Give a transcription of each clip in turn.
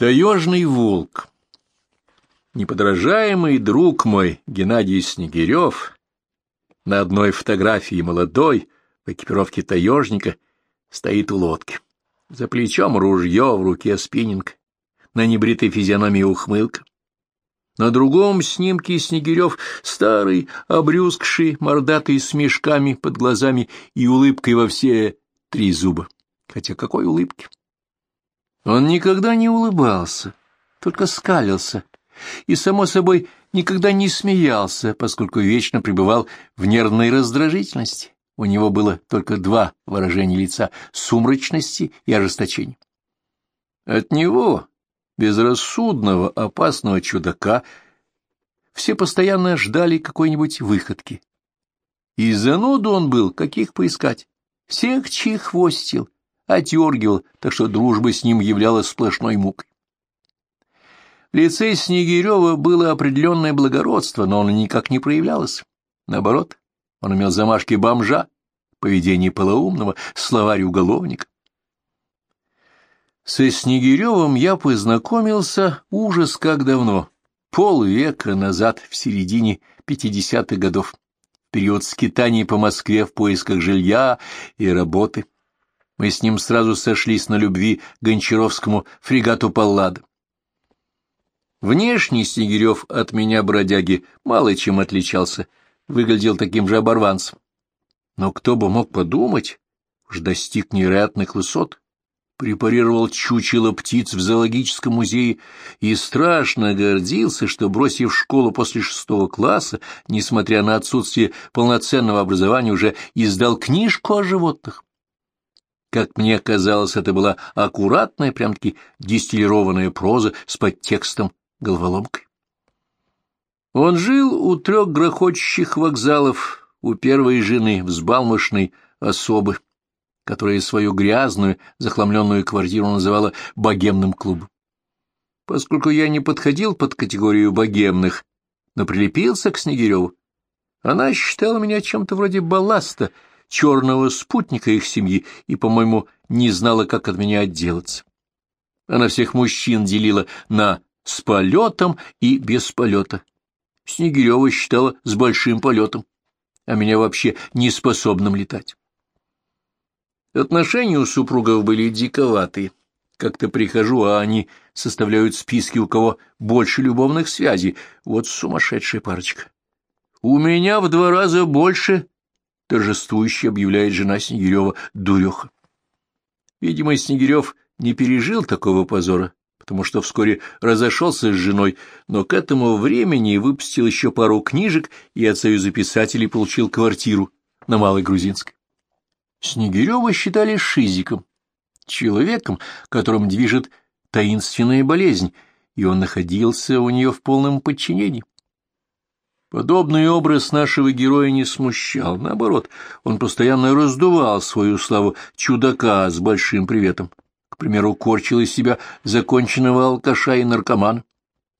Таежный волк. Неподражаемый друг мой Геннадий Снегирев на одной фотографии молодой в экипировке таежника стоит у лодки. За плечом ружье, в руке спиннинг, на небритой физиономии ухмылка. На другом снимке Снегирев старый, обрюзгший, мордатый с мешками под глазами и улыбкой во все три зуба. Хотя какой улыбки? Он никогда не улыбался, только скалился, и, само собой, никогда не смеялся, поскольку вечно пребывал в нервной раздражительности. У него было только два выражения лица — сумрачности и ожесточения. От него, безрассудного, опасного чудака, все постоянно ждали какой-нибудь выходки. И зануду он был, каких поискать. Всех чехвостил, отергивал, так что дружба с ним являлась сплошной мукой. В лице Снегирева было определенное благородство, но оно никак не проявлялось. Наоборот, он имел замашки бомжа, поведение полоумного, словарь уголовника. Со Снегиревым я познакомился ужас как давно, полвека назад, в середине пятидесятых годов, в период скитаний по Москве в поисках жилья и работы. Мы с ним сразу сошлись на любви гончаровскому фрегату Паллада. Внешний Снегирев от меня, бродяги, мало чем отличался, выглядел таким же оборванцем. Но кто бы мог подумать, уж достиг невероятных высот, препарировал чучело птиц в зоологическом музее и страшно гордился, что, бросив школу после шестого класса, несмотря на отсутствие полноценного образования, уже издал книжку о животных. Как мне казалось, это была аккуратная, прям-таки дистиллированная проза с подтекстом головоломкой. Он жил у трех грохочущих вокзалов, у первой жены, взбалмошной особы, которая свою грязную, захламленную квартиру называла богемным клубом. Поскольку я не подходил под категорию богемных, но прилепился к Снегиреву, она считала меня чем-то вроде балласта, черного спутника их семьи и, по-моему, не знала, как от меня отделаться. Она всех мужчин делила на с полетом и без полета. Снегирева считала с большим полетом, а меня вообще неспособным летать. Отношения у супругов были диковатые. Как-то прихожу, а они составляют списки, у кого больше любовных связей. Вот сумасшедшая парочка. У меня в два раза больше, торжествующе объявляет жена Снегирева, дуреха. Видимо, Снегирев не пережил такого позора, потому что вскоре разошелся с женой, но к этому времени выпустил еще пару книжек и от Союза писателей получил квартиру на Малой Грузинской. Снегирева считали шизиком, человеком, которым движет таинственная болезнь, и он находился у нее в полном подчинении. Подобный образ нашего героя не смущал, наоборот, он постоянно раздувал свою славу чудака с большим приветом. К примеру, корчил из себя законченного алкаша и наркомана,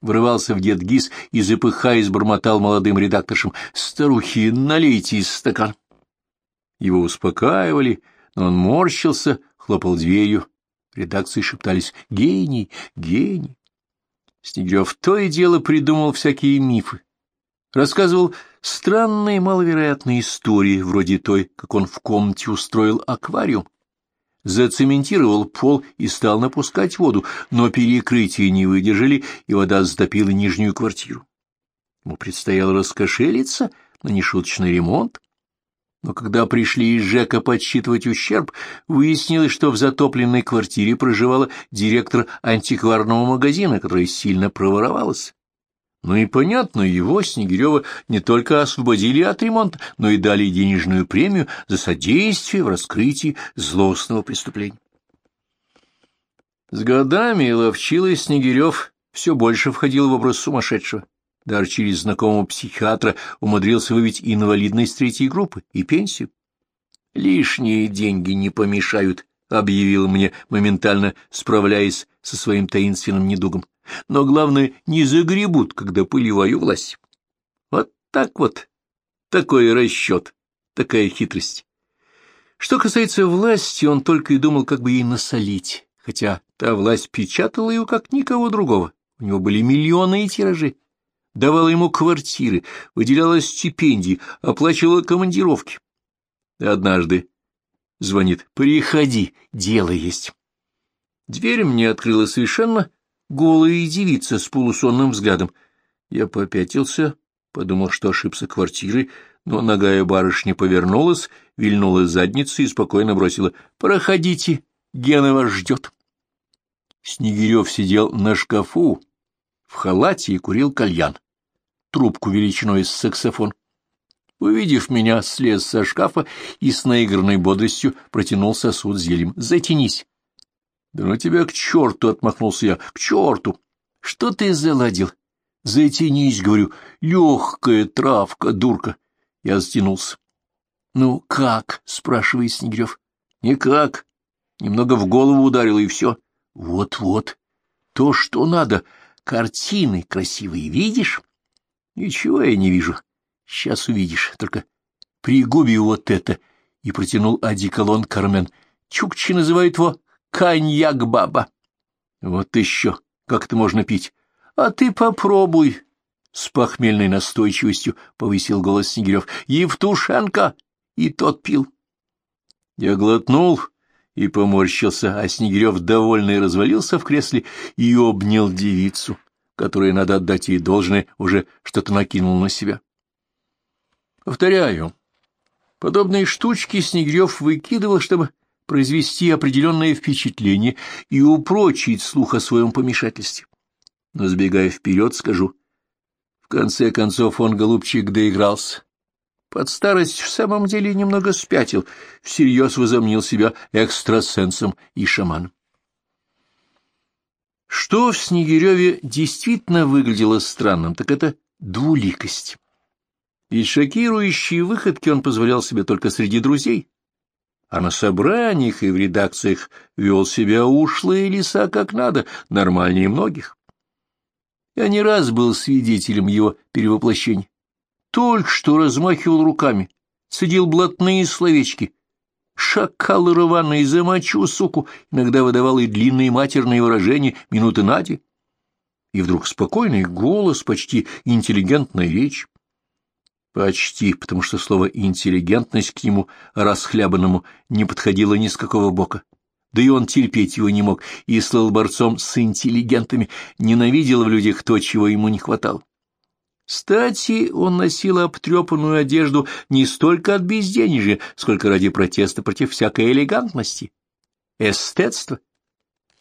врывался в дед ГИС и, запыхаясь, бормотал молодым редакторшам «Старухи, налейте из стакан». Его успокаивали, но он морщился, хлопал дверью. Редакции шептались «Гений! Гений!». Снегирев то и дело придумал всякие мифы. Рассказывал странные маловероятные истории, вроде той, как он в комнате устроил аквариум. Зацементировал пол и стал напускать воду, но перекрытия не выдержали, и вода затопила нижнюю квартиру. Ему предстояло раскошелиться на нешуточный ремонт, но когда пришли из ЖЭКа подсчитывать ущерб, выяснилось, что в затопленной квартире проживала директор антикварного магазина, которая сильно проворовалась. Ну и понятно, его, Снегирева, не только освободили от ремонта, но и дали денежную премию за содействие в раскрытии злостного преступления. С годами ловчилый Снегирев все больше входил в образ сумасшедшего даже через знакомого психиатра умудрился выбить инвалидность третьей группы и пенсию. «Лишние деньги не помешают», — объявил мне, моментально справляясь со своим таинственным недугом. «Но главное, не загребут, когда пылеваю власть». Вот так вот, такой расчет, такая хитрость. Что касается власти, он только и думал, как бы ей насолить, хотя Та власть печатала его, как никого другого. У него были миллионы и тиражи. Давала ему квартиры, выделяла стипендии, оплачивала командировки. Однажды звонит «Приходи, дело есть». Дверь мне открыла совершенно голая девица с полусонным взглядом. Я попятился, подумал, что ошибся квартирой, но ногая барышня повернулась, вильнула задницей и спокойно бросила «Проходите, Гена вас ждет». Снегирев сидел на шкафу в халате и курил кальян, трубку величиной с саксофон. Увидев меня, слез со шкафа и с наигранной бодростью протянул сосуд зельем. «Затянись!» «Да ну тебя к черту!» — отмахнулся я. «К черту! Что ты заладил?» «Затянись!» — говорю. «Легкая травка, дурка!» Я затянулся. «Ну, как?» — спрашивает Снегирев. «Никак. Немного в голову ударил, и все». «Вот-вот. То, что надо. Картины красивые видишь?» «Ничего я не вижу. Сейчас увидишь. Только пригуби вот это». И протянул одеколон Кармен. Чукчи называют его коньяк-баба. Вот еще. Как это можно пить? А ты попробуй. С похмельной настойчивостью повысил голос Снегирев. Евтушенко! И тот пил. Я глотнул и поморщился, а Снегирев, довольный, развалился в кресле и обнял девицу, которая, надо отдать ей должное, уже что-то накинул на себя. Повторяю, подобные штучки Снегирев выкидывал, чтобы произвести определенное впечатление и упрочить слух о своем помешательстве. Но, сбегая вперед, скажу, в конце концов он, голубчик, доигрался. Под старость в самом деле немного спятил, всерьез возомнил себя экстрасенсом и шаманом. Что в Снегиреве действительно выглядело странным, так это двуликость. И шокирующие выходки он позволял себе только среди друзей, а на собраниях и в редакциях вел себя ушлые лиса как надо, нормальнее многих. Я не раз был свидетелем его перевоплощения только что размахивал руками, цедил блатные словечки. Шакал рваный, замочу, суку, иногда выдавал и длинные матерные выражения минуты нади. И вдруг спокойный голос, почти интеллигентная речь. Почти, потому что слово «интеллигентность» к нему, расхлябанному, не подходило ни с какого бока. Да и он терпеть его не мог, и слыл борцом с интеллигентами, ненавидел в людях то, чего ему не хватало. Кстати, он носил обтрепанную одежду не столько от безденежья, сколько ради протеста против всякой элегантности, эстетства.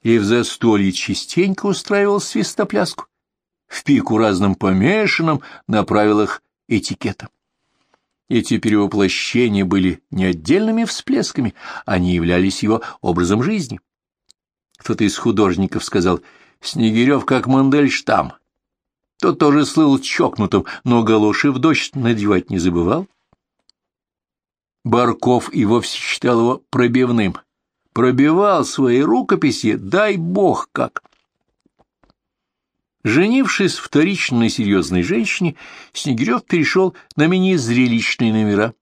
И в застолье частенько устраивал свистопляску, в пику разным помешанным на правилах этикета. Эти перевоплощения были не отдельными всплесками, они являлись его образом жизни. Кто-то из художников сказал «Снегирев как Мандельштам, тот тоже слыл чокнутым, но галоши в дождь надевать не забывал. Барков и вовсе считал его пробивным. Пробивал свои рукописи, дай бог как. Женившись вторичной серьезной женщине, Снегирев перешел на менее зрелищные номера.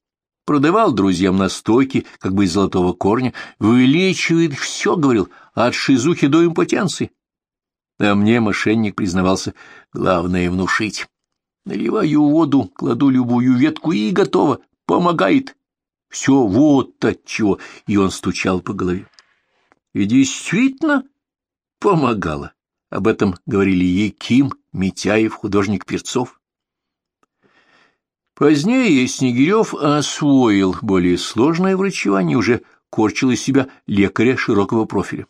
Продавал друзьям настойки, как бы из золотого корня, вылечивает все, говорил, от шизухи до импотенции. А мне мошенник признавался, главное — внушить. Наливаю воду, кладу любую ветку и готово, помогает. Все вот от чего, и он стучал по голове. И действительно помогало. Об этом говорили Яким, Митяев, художник Перцов. Позднее Снегирев освоил более сложное врачевание, уже корчил из себя лекаря широкого профиля.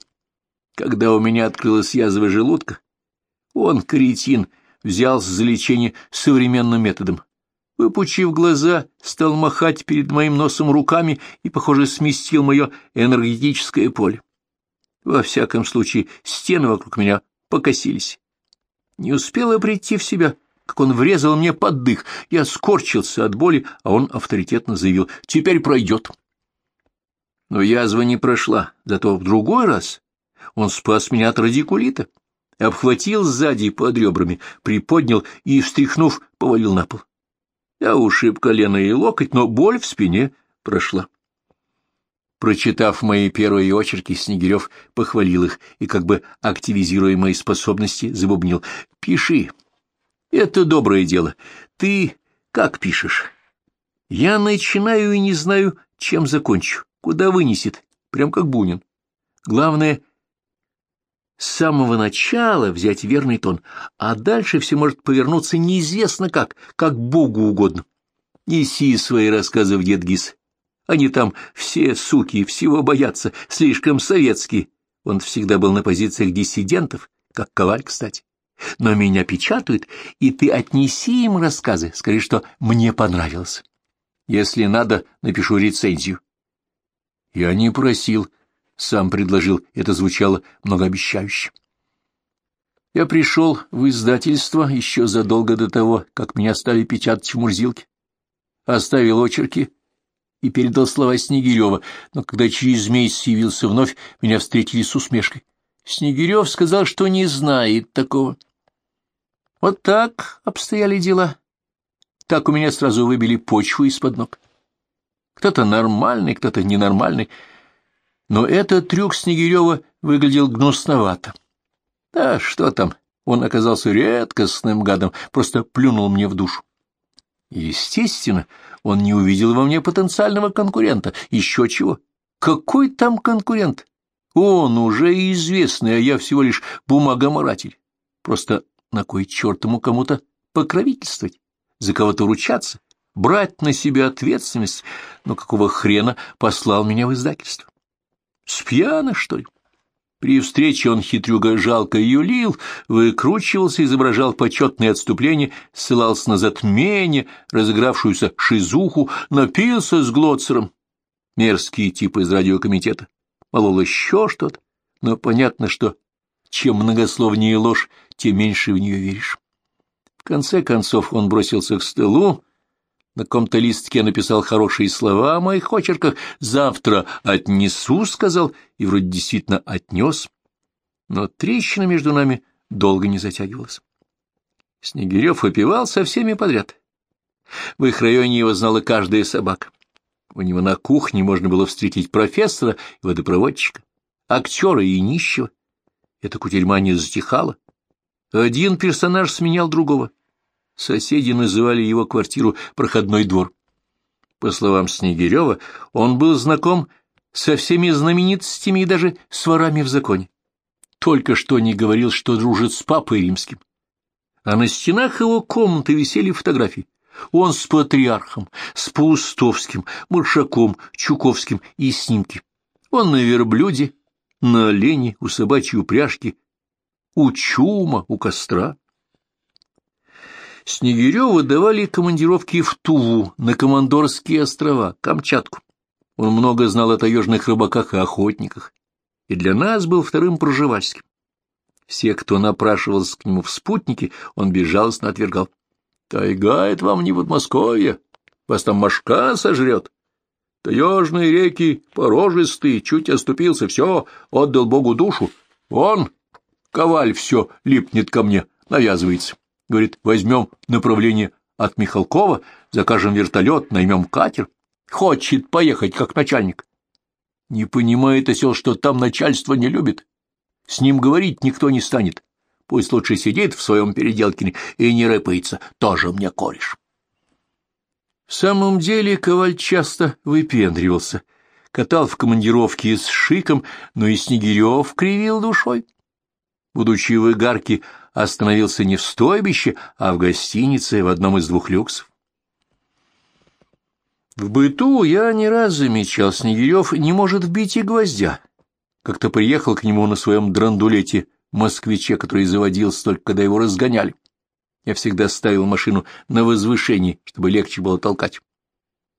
Когда у меня открылась язва желудка, он, каретин, взялся за лечение современным методом. Выпучив глаза, стал махать перед моим носом руками и, похоже, сместил мое энергетическое поле. Во всяком случае, стены вокруг меня покосились. Не успела прийти в себя, как он врезал мне под дых. Я скорчился от боли, а он авторитетно заявил «Теперь пройдет». Но язва не прошла, зато в другой раз он спас меня от радикулита, обхватил сзади под ребрами, приподнял и, встряхнув, повалил на пол. Я ушиб колено и локоть, но боль в спине прошла. Прочитав мои первые очерки, Снегирев похвалил их и, как бы активизируя мои способности, забубнил. — Пиши. Это доброе дело. Ты как пишешь? Я начинаю и не знаю, чем закончу, куда вынесет, прям как Бунин. Главное, с самого начала взять верный тон, а дальше все может повернуться неизвестно как, как Богу угодно. Неси свои рассказы в Дедгиз. Они там все, суки, всего боятся, слишком советские. Он всегда был на позициях диссидентов, как Коваль, кстати. Но меня печатают, и ты отнеси им рассказы, скажи, что мне понравилось. Если надо, напишу рецензию. Я не просил, сам предложил, это звучало многообещающе. Я пришел в издательство еще задолго до того, как меня стали печатать в Мурзилке. Оставил очерки и передал слова Снегирева, но когда через месяц явился вновь, меня встретили с усмешкой. Снегирев сказал, что не знает такого. Вот так обстояли дела. Так у меня сразу выбили почву из-под ног. Кто-то нормальный, кто-то ненормальный. Но этот трюк Снегирева выглядел гнусновато. Да что там, он оказался редкостным гадом, просто плюнул мне в душу. Естественно, он не увидел во мне потенциального конкурента. Еще чего? Какой там конкурент? Он уже известный, а я всего лишь бумагоморатель. Просто на кой черт ему кому-то покровительствовать, за кого-то ручаться, брать на себя ответственность, но какого хрена послал меня в издательство? Спьяно, что ли? При встрече он хитрюга жалко юлил, выкручивался, изображал почетное отступление, ссылался на затмение, разыгравшуюся шизуху, напился с Глоцером. Мерзкие типы из радиокомитета. Молол еще что-то, но понятно, что чем многословнее ложь, тем меньше в нее веришь. В конце концов он бросился к столу, на ком-то листке написал хорошие слова о моих очерках, завтра отнесу, сказал, и вроде действительно отнес, но трещина между нами долго не затягивалась. Снегирев опевал со всеми подряд. В их районе его знала каждая собака. У него на кухне можно было встретить профессора и водопроводчика, актера и нищего. Эта кутерьма не затихала. Один персонаж сменял другого. Соседи называли его квартиру «проходной двор». По словам Снегирева, он был знаком со всеми знаменитостями и даже с ворами в законе. Только что не говорил, что дружит с папой римским. А на стенах его комнаты висели фотографии. Он с патриархом, с Паустовским, Маршаком, Чуковским и снимки. Он на верблюде, на олене, у собачьей упряжки, у чума, у костра. Снегиреву давали командировки в Туву, на Командорские острова, Камчатку. Он много знал о таежных рыбаках и охотниках, и для нас был вторым проживальским. Все, кто напрашивался к нему в спутнике, он безжалостно отвергал. — Тайга — это вам не Подмосковье, вас там мошка сожрет. Таежные реки порожистые, чуть оступился, все, отдал Богу душу. Он, коваль, все липнет ко мне, навязывается. Говорит, возьмем направление от Михалкова, закажем вертолет, наймем катер. Хочет поехать, как начальник. Не понимает осел, что там начальство не любит. С ним говорить никто не станет. Пусть лучше сидит в своем переделкине и не рыпается, тоже мне кореш. В самом деле Коваль часто выпендривался, катал в командировке с шиком, но и Снегирев кривил душой. Будучи в Игарке, остановился не в стойбище, а в гостинице в одном из двух люксов. В быту я не раз замечал, Снегирев не может вбить и гвоздя. Как-то приехал к нему на своем драндулете москвиче, который заводился только когда его разгоняли. Я всегда ставил машину на возвышении, чтобы легче было толкать.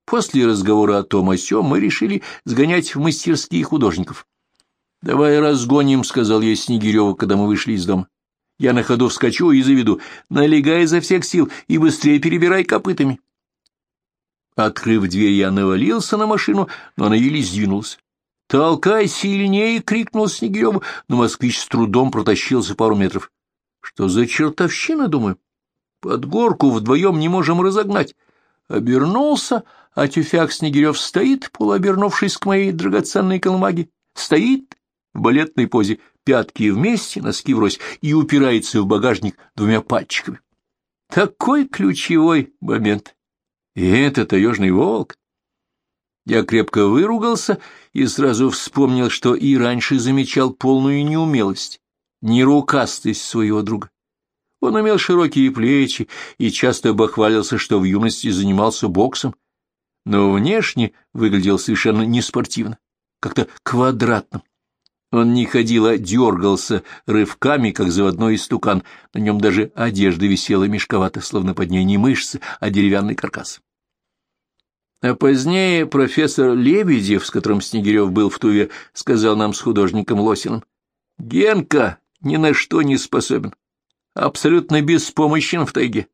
После разговора о том о сём мы решили сгонять в мастерские художников. — Давай разгоним, — сказал я Снегиреву, когда мы вышли из дома. Я на ходу вскочу и заведу. Налегай изо всех сил и быстрее перебирай копытами. Открыв дверь, я навалился на машину, но она еле сдвинулась. «Толкай сильнее!» — крикнул Снегиреву, но москвич с трудом протащился пару метров. «Что за чертовщина, думаю?» Под горку вдвоем не можем разогнать. обернулся, а тюфяк Снегирев стоит, полуобернувшись к моей драгоценной колымаге, стоит в балетной позе, пятки вместе, носки врозь, и упирается в багажник двумя пальчиками. Такой ключевой момент. И это таежный волк. Я крепко выругался и сразу вспомнил, что и раньше замечал полную неумелость, нерукастость своего друга. Он имел широкие плечи и часто бахвалился, что в юности занимался боксом, но внешне выглядел совершенно неспортивно, как-то квадратным. Он не ходил, а дергался рывками, как заводной истукан. На нем даже одежда висела мешковато, словно под ней не мышцы, а деревянный каркас. А позднее профессор Лебедев, с которым Снегирев был в Туве, сказал нам с художником Лосиным, «Генка ни на что не способен, абсолютно беспомощен в тайге.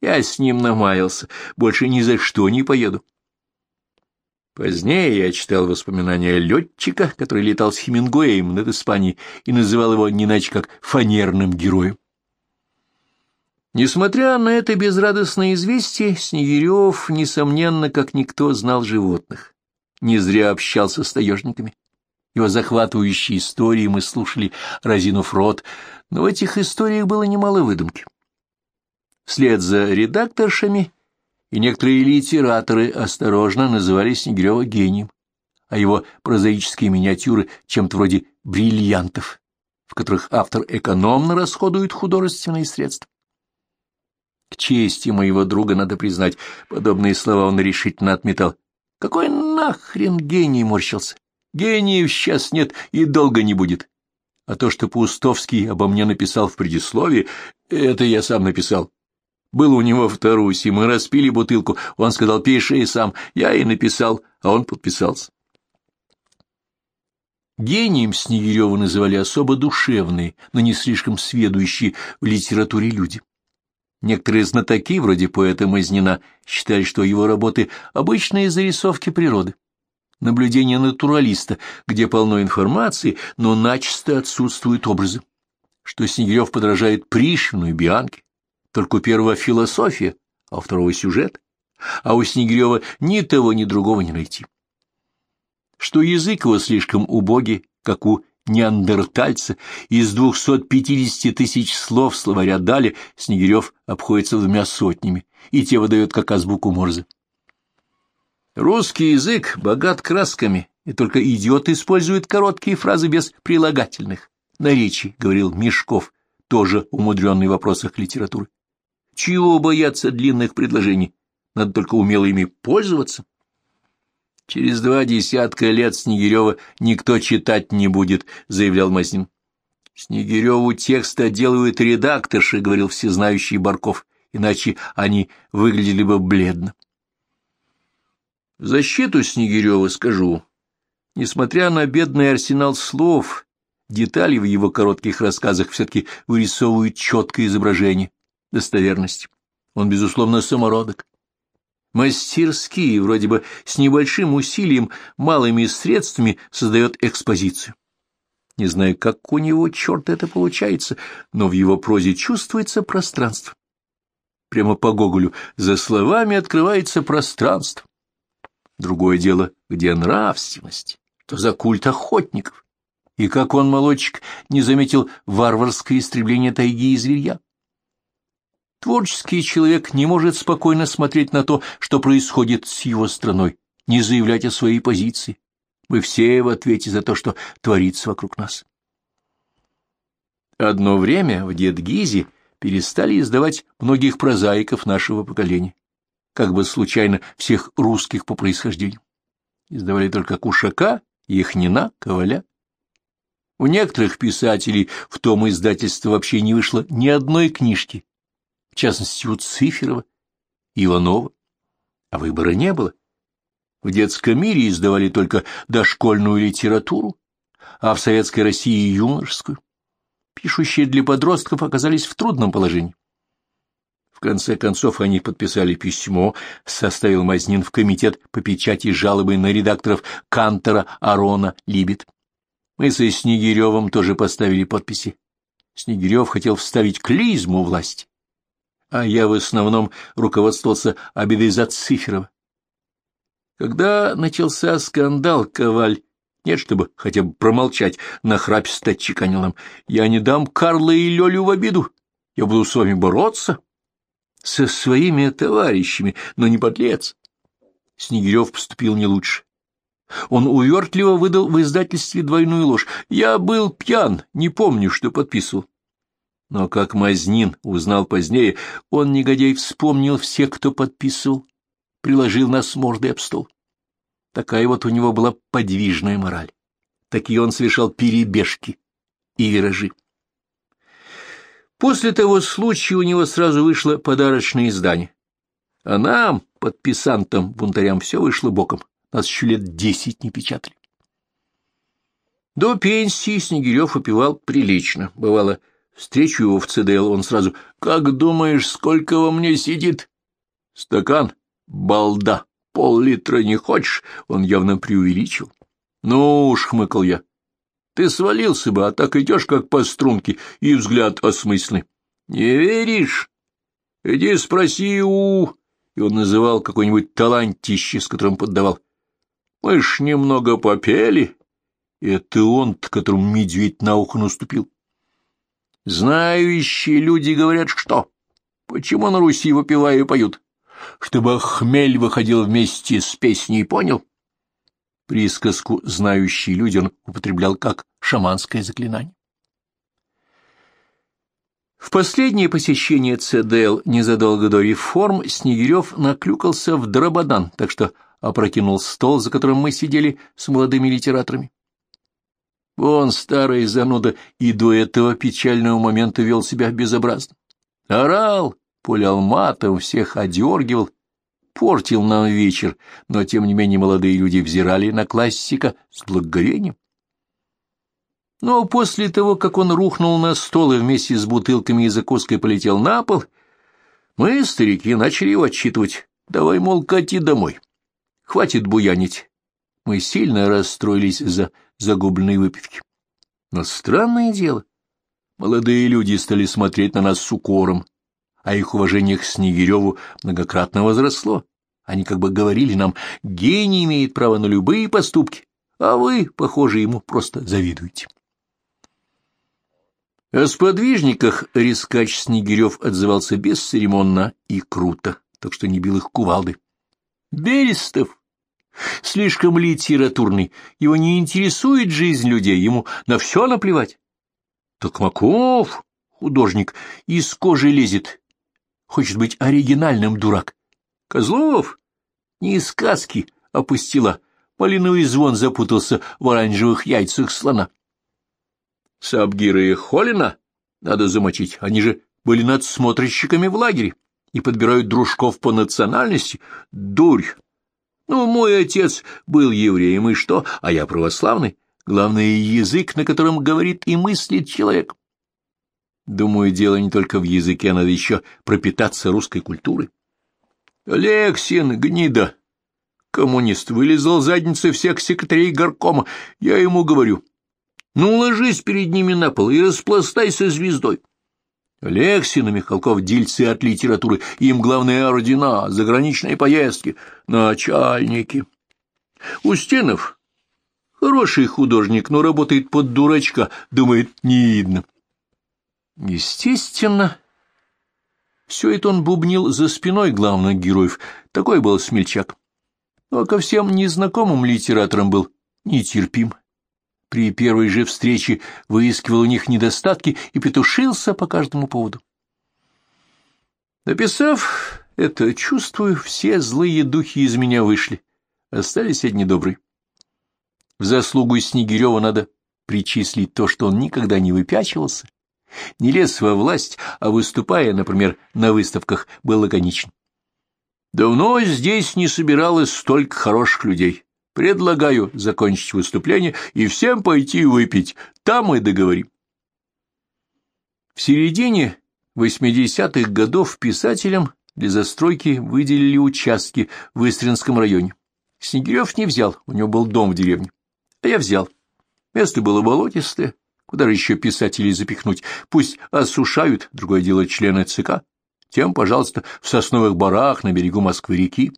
Я с ним намаялся, больше ни за что не поеду». Позднее я читал воспоминания летчика, который летал с Хемингуэем над Испанией и называл его не иначе как «фанерным героем». Несмотря на это безрадостное известие, Снегирев, несомненно, как никто знал животных. Не зря общался с таежниками. Его захватывающие истории мы слушали, разинув рот, но в этих историях было немало выдумки. Вслед за редакторшами и некоторые литераторы осторожно называли Снегирева гением, а его прозаические миниатюры чем-то вроде бриллиантов, в которых автор экономно расходует художественные средства. К чести моего друга надо признать, подобные слова он решительно отметал. Какой нахрен гений морщился? Гениев сейчас нет и долго не будет. А то, что Паустовский обо мне написал в предисловии, это я сам написал. Был у него в Тарусе, мы распили бутылку, он сказал, пиши сам. Я и написал, а он подписался. Гением Снегирева называли особо душевные, но не слишком сведущие в литературе люди. Некоторые знатоки, вроде поэта Мазнина, считали, что его работы — обычные зарисовки природы. Наблюдение натуралиста, где полно информации, но начисто отсутствуют образы. Что Снегирев подражает Пришвину и Бианке. Только у первого философия, а у второго сюжет. А у Снегирева ни того, ни другого не найти. Что язык его слишком убогий, как у неандертальца, из 250 тысяч слов словаря Дали Снегирев обходится двумя сотнями, и те выдает как азбуку Морзе. Русский язык богат красками, и только идиот использует короткие фразы без прилагательных. Наречий, говорил Мешков, тоже умудренный в вопросах литературы. Чего бояться длинных предложений? Надо только умело ими пользоваться. Через два десятка лет Снегирева никто читать не будет, — заявлял Мазнин. Снегиреву текста делают редакторши, — говорил всезнающий Барков, иначе они выглядели бы бледно. В защиту Снегирева скажу, несмотря на бедный арсенал слов, детали в его коротких рассказах все-таки вырисовывают четкое изображение, достоверность. Он, безусловно, самородок мастерски, вроде бы с небольшим усилием, малыми средствами создает экспозицию. Не знаю, как у него, черт, это получается, но в его прозе чувствуется пространство. Прямо по Гоголю за словами открывается пространство. Другое дело, где нравственность, то за культ охотников. И как он, молодчик, не заметил варварское истребление тайги и зверья. Творческий человек не может спокойно смотреть на то, что происходит с его страной, не заявлять о своей позиции. Мы все в ответе за то, что творится вокруг нас. Одно время в Дедгизе перестали издавать многих прозаиков нашего поколения, как бы случайно всех русских по происхождению. Издавали только Кушака, Яхнина, Коваля. У некоторых писателей в том издательстве вообще не вышло ни одной книжки, в частности, у Циферова, Иванова, а выбора не было. В детском мире издавали только дошкольную литературу, а в Советской России — юношескую. Пишущие для подростков оказались в трудном положении. В конце концов они подписали письмо, составил Мазнин в комитет по печати жалобы на редакторов Кантора, Арона, Либет. Мы со Снегиревым тоже поставили подписи. Снегирев хотел вставить клизму власти а я в основном руководствовался Абидезат Циферова. Когда начался скандал, Коваль, нет, чтобы хотя бы промолчать, нахраписто отчеканил нам, я не дам Карла и Лёлю в обиду, я буду с вами бороться. Со своими товарищами, но не подлец. Снегирев поступил не лучше. Он увертливо выдал в издательстве двойную ложь. Я был пьян, не помню, что подписывал. Но, как Мазнин узнал позднее, он, негодяй, вспомнил всех, кто подписывал, приложил нас мордой об стол. Такая вот у него была подвижная мораль. Такие он совершал перебежки и виражи. После того случая у него сразу вышло подарочное издание. А нам, подписантам, бунтарям, все вышло боком. Нас еще лет десять не печатали. До пенсии Снегирев опевал прилично. Бывало, встречу его в ЦДЛ, он сразу «Как думаешь, сколько во мне сидит?» «Стакан? Балда! Пол-литра не хочешь?» Он явно преувеличил. «Ну уж», — хмыкал я, — «ты свалился бы, а так идешь, как по струнке, и взгляд осмысленный». «Не веришь? Иди спроси у...» И он называл какой-нибудь талантище, с которым поддавал. Мы ж немного попели. Это он-то, которому медведь на ухо наступил. Знающие люди говорят, что? Почему на Руси выпивая поют? Чтобы хмель выходил вместе с песней, понял? Присказку «знающие люди» он употреблял как шаманское заклинание. В последнее посещение ЦДЛ незадолго до реформ Снегирев наклюкался в дрободан, так что опрокинул стол, за которым мы сидели с молодыми литераторами. Он, старый зануда, и до этого печального момента вел себя безобразно. Орал, пулял матом, всех одергивал, портил нам вечер, но, тем не менее, молодые люди взирали на классика с благоговением. Но после того, как он рухнул на стол и вместе с бутылками и закуской полетел на пол, мы, старики, начали его отчитывать. Давай, мол, кати домой. Хватит буянить. Мы сильно расстроились за загубленной выпивки. Но странное дело, молодые люди стали смотреть на нас с укором, а их уважение к Снегиреву многократно возросло. Они как бы говорили нам, гений имеет право на любые поступки, а вы, похоже, ему просто завидуете. О сподвижниках Рискач Снегирев отзывался бесцеремонно и круто, так что не бил их кувалды. Берестов слишком литературный, его не интересует жизнь людей, ему на все наплевать. Токмаков, художник, из кожи лезет, хочет быть оригинальным дурак. Козлов не из сказки опустила, малиновый звон запутался в оранжевых яйцах слона. Сабгира и Холина надо замочить, они же были надсмотрщиками в лагере и подбирают дружков по национальности. Дурь! Ну, мой отец был евреем, и что? А я православный. Главное, язык, на котором говорит и мыслит человек. Думаю, дело не только в языке, надо еще пропитаться русской культурой. Лексин, гнида, коммунист, вылезал задницей всех секретарей горкома. Я ему говорю, ну, ложись перед ними на пол и распластайся звездой. Лексин и Михалков — дельцы от литературы, им главные ордена, заграничные поездки, начальники. Устинов — хороший художник, но работает под дурачка, думает, не видно. Естественно, все это он бубнил за спиной главных героев, такой был смельчак. Но ко всем незнакомым литераторам был нетерпим при первой же встрече выискивал у них недостатки и петушился по каждому поводу. Написав это, чувствую, все злые духи из меня вышли, остались одни добрые. В заслугу Снегирева надо причислить то, что он никогда не выпячивался, не лез во власть, а выступая, например, на выставках, был лаконичен. Давно здесь не собиралось столько хороших людей. Предлагаю закончить выступление и всем пойти выпить. Там мы договорим. В середине 80-х годов писателям для застройки выделили участки в Истринском районе. Снегирев не взял, у него был дом в деревне. А я взял. Место было болотистое. Куда же еще писателей запихнуть? Пусть осушают, другое дело члены ЦК. тем, пожалуйста, в сосновых барах на берегу Москвы-реки.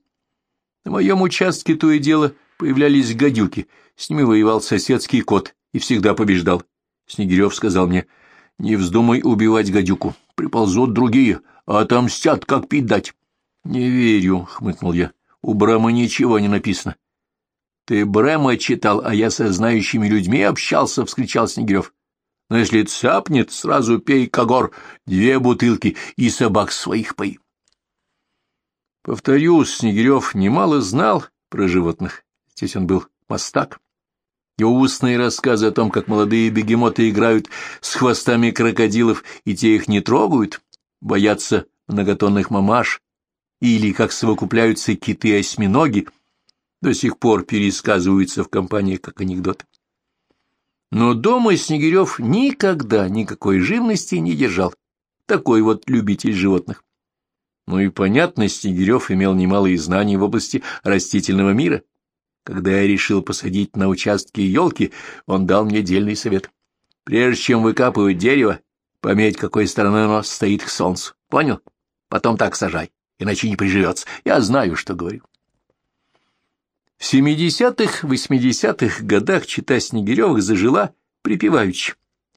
На моем участке то и дело появлялись гадюки, с ними воевал соседский кот и всегда побеждал. Снегирев сказал мне, не вздумай убивать гадюку, приползут другие, а отомстят, как пить дать. — Не верю, — хмыкнул я, — у Брама ничего не написано. — Ты Брема читал, а я со знающими людьми общался, — вскричал Снегирев. — Но если цапнет, сразу пей когор, две бутылки и собак своих пои. Повторюсь, Снегирев немало знал про животных. Здесь он был мастак. Его устные рассказы о том, как молодые бегемоты играют с хвостами крокодилов, и те их не трогают, боятся многотонных мамаш, или как совокупляются киты-осьминоги, до сих пор пересказываются в компаниях как анекдоты. Но дома Снегирев никогда никакой живности не держал. Такой вот любитель животных. Ну и понятно, Снегирев имел немалые знания в области растительного мира. Когда я решил посадить на участке елки, он дал мне дельный совет. Прежде чем выкапывать дерево, пометь, какой стороной оно стоит к солнцу. Понял? Потом так сажай, иначе не приживется. Я знаю, что говорю. В семидесятых, восьмидесятых годах чита Снегиревых зажила припеваючи.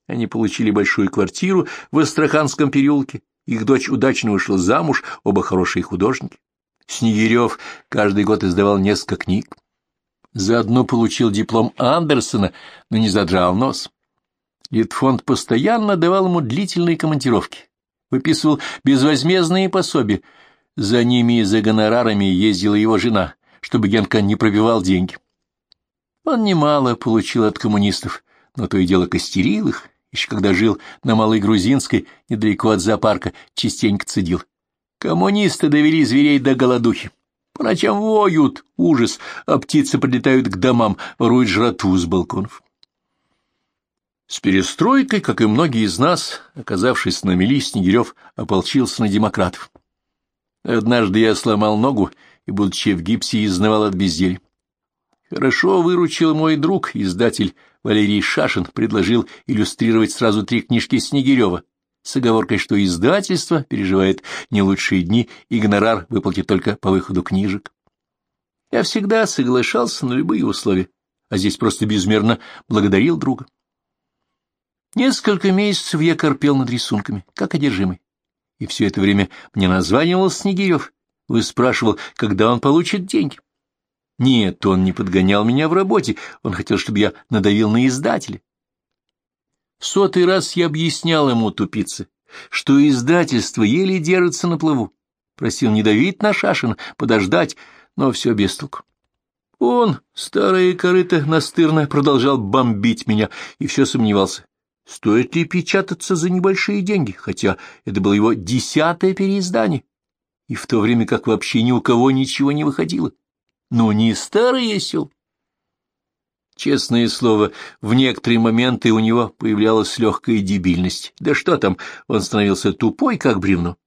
Они получили большую квартиру в Астраханском переулке, их дочь удачно вышла замуж, оба хорошие художники. Снегирев каждый год издавал несколько книг. Заодно получил диплом Андерсона, но не задрал нос. Литфонд постоянно давал ему длительные командировки, выписывал безвозмездные пособия. За ними и за гонорарами ездила его жена, чтобы Генка не пробивал деньги. Он немало получил от коммунистов, но то и дело костерил их, еще когда жил на Малой Грузинской, недалеко от зоопарка, частенько цедил. Коммунисты довели зверей до голодухи. По ночам воют, ужас, а птицы прилетают к домам, воруют жратву с балконов. С перестройкой, как и многие из нас, оказавшись на мели, Снегирев ополчился на демократов. Однажды я сломал ногу и, будучи в гипсе, изнывал от безделья. Хорошо выручил мой друг, издатель Валерий Шашин, предложил иллюстрировать сразу три книжки Снегирева с оговоркой, что издательство переживает не лучшие дни и гонорар выплатит только по выходу книжек. Я всегда соглашался на любые условия, а здесь просто безмерно благодарил друга. Несколько месяцев я корпел над рисунками, как одержимый. И все это время мне названивал Снегирев, выспрашивал, когда он получит деньги. Нет, он не подгонял меня в работе, он хотел, чтобы я надавил на издателя. В сотый раз я объяснял ему, тупице, что издательство еле держится на плаву. Просил не давить на Шашина, подождать, но все без толку. Он, старая корыто настырно, продолжал бомбить меня и все сомневался, стоит ли печататься за небольшие деньги, хотя это было его десятое переиздание, и в то время как вообще ни у кого ничего не выходило. Но не старый сел. Честное слово, в некоторые моменты у него появлялась легкая дебильность. Да что там, он становился тупой, как бревно.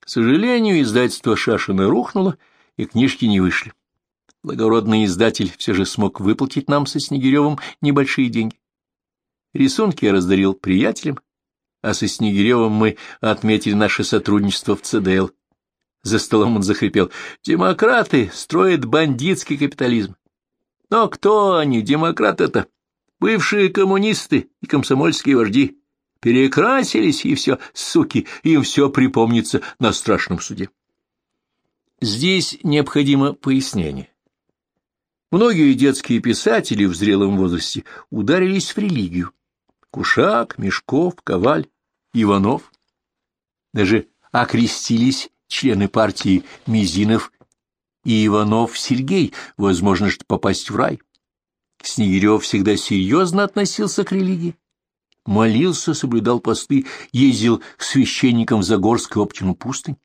К сожалению, издательство Шашина рухнуло, и книжки не вышли. Благородный издатель все же смог выплатить нам со Снегиревым небольшие деньги. Рисунки я раздарил приятелям, а со Снегиревым мы отметили наше сотрудничество в ЦДЛ. За столом он захрипел. «Демократы строят бандитский капитализм. Но кто они, демократы-то? Бывшие коммунисты и комсомольские вожди. Перекрасились, и все, суки, им все припомнится на страшном суде. Здесь необходимо пояснение. Многие детские писатели в зрелом возрасте ударились в религию. Кушак, Мешков, Коваль, Иванов. Даже окрестились члены партии Мизинов и Иванов Сергей, возможно, что попасть в рай. Снегирев всегда серьезно относился к религии. Молился, соблюдал посты, ездил к священникам в Загорск и Оптину пустынь.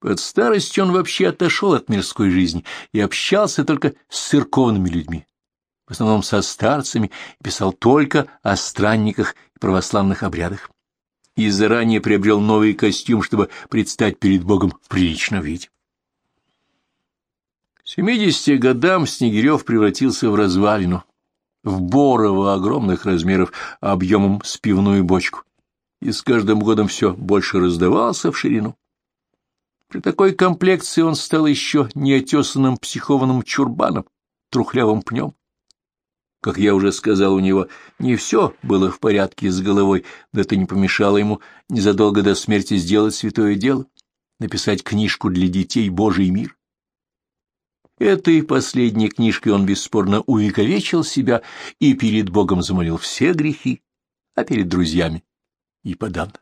Под старостью он вообще отошел от мирской жизни и общался только с церковными людьми, в основном со старцами, писал только о странниках и православных обрядах. И заранее приобрел новый костюм, чтобы предстать перед Богом в приличном виде. К семидесяти годам Снегирев превратился в развалину, в Борова огромных размеров объемом с пивную бочку. и с каждым годом все больше раздавался в ширину. При такой комплекции он стал еще неотесанным психованным чурбаном, трухлявым пнем. Как я уже сказал, у него не все было в порядке с головой, но это не помешало ему незадолго до смерти сделать святое дело — написать книжку для детей «Божий мир». Этой последней книжкой он бесспорно увековечил себя и перед Богом замолил все грехи, а перед друзьями и подан.